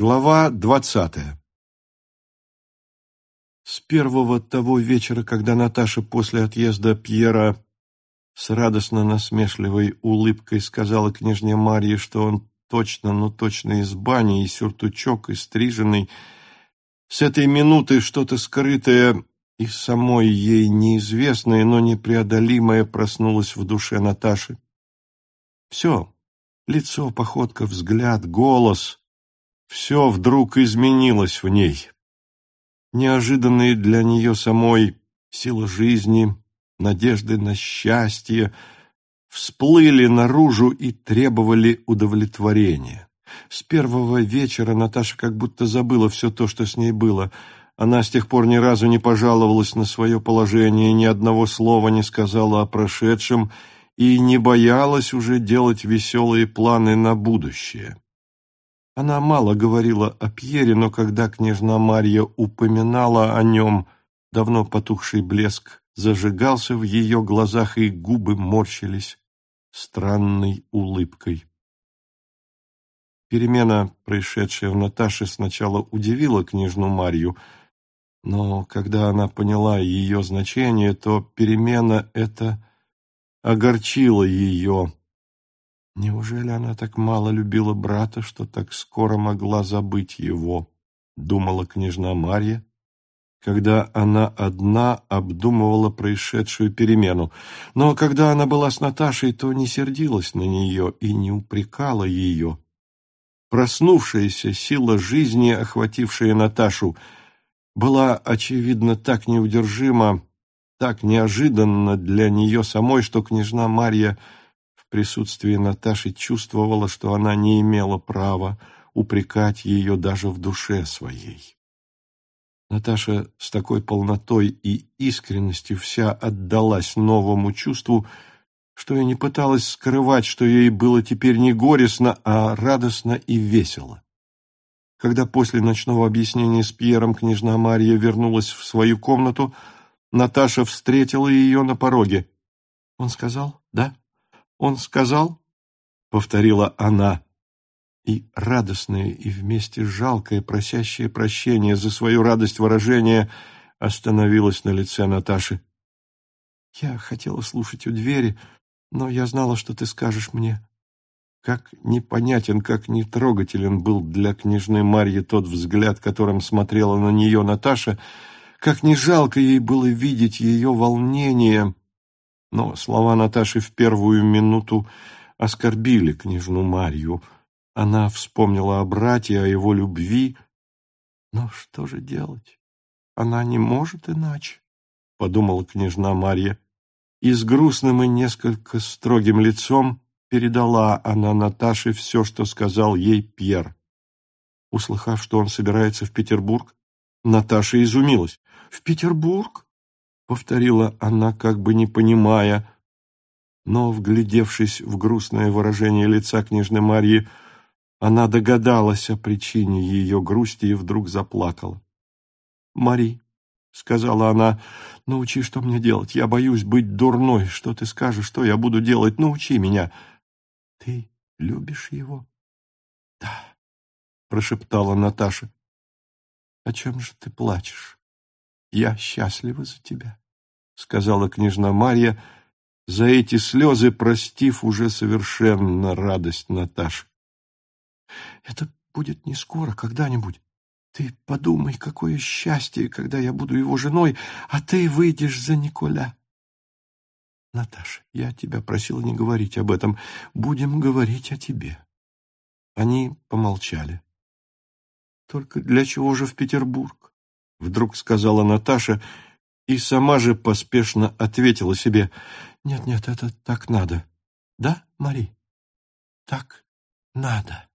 Глава двадцатая С первого того вечера, когда Наташа после отъезда Пьера с радостно-насмешливой улыбкой сказала княжне Марье, что он точно, ну точно из бани, и сюртучок, и стриженный, с этой минуты что-то скрытое и самой ей неизвестное, но непреодолимое проснулось в душе Наташи. Все, лицо, походка, взгляд, голос все вдруг изменилось в ней. Неожиданные для нее самой сила жизни, надежды на счастье всплыли наружу и требовали удовлетворения. С первого вечера Наташа как будто забыла все то, что с ней было. Она с тех пор ни разу не пожаловалась на свое положение, ни одного слова не сказала о прошедшем и не боялась уже делать веселые планы на будущее. Она мало говорила о Пьере, но когда княжна Марья упоминала о нем, давно потухший блеск зажигался в ее глазах, и губы морщились странной улыбкой. Перемена, происшедшая в Наташе, сначала удивила княжну Марью, но когда она поняла ее значение, то перемена эта огорчила ее, Неужели она так мало любила брата, что так скоро могла забыть его? Думала княжна Марья, когда она одна обдумывала происшедшую перемену. Но когда она была с Наташей, то не сердилась на нее и не упрекала ее. Проснувшаяся сила жизни, охватившая Наташу, была, очевидно, так неудержима, так неожиданно для нее самой, что княжна Марья – присутствии Наташи чувствовала, что она не имела права упрекать ее даже в душе своей. Наташа с такой полнотой и искренностью вся отдалась новому чувству, что и не пыталась скрывать, что ей было теперь не горестно, а радостно и весело. Когда после ночного объяснения с Пьером княжна Марья вернулась в свою комнату, Наташа встретила ее на пороге. Он сказал «да», он сказал, — повторила она, и радостное, и вместе жалкое, просящее прощение за свою радость выражение остановилось на лице Наташи. Я хотела слушать у двери, но я знала, что ты скажешь мне. Как непонятен, как нетрогателен был для княжны Марьи тот взгляд, которым смотрела на нее Наташа, как не жалко ей было видеть ее волнение, но слова Наташи в первую минуту оскорбили княжну Марью. Она вспомнила о брате, о его любви. Но что же делать? Она не может иначе, — подумала княжна Марья. И с грустным и несколько строгим лицом передала она Наташе все, что сказал ей Пьер. Услыхав, что он собирается в Петербург, Наташа изумилась. «В Петербург? Повторила она, как бы не понимая, но, вглядевшись в грустное выражение лица княжны Марьи, она догадалась о причине ее грусти и вдруг заплакала. «Мари», — сказала она, — «научи, что мне делать. Я боюсь быть дурной. Что ты скажешь, что я буду делать? Научи меня». «Ты любишь его?» «Да», — прошептала Наташа. «О чем же ты плачешь?» «Я счастлива за тебя», — сказала княжна Марья, за эти слезы простив уже совершенно радость Наташи. «Это будет не скоро, когда-нибудь. Ты подумай, какое счастье, когда я буду его женой, а ты выйдешь за Николя». «Наташа, я тебя просила не говорить об этом. Будем говорить о тебе». Они помолчали. «Только для чего же в Петербург?» — вдруг сказала Наташа, и сама же поспешно ответила себе. «Нет-нет, это так надо. Да, Мари? Так надо».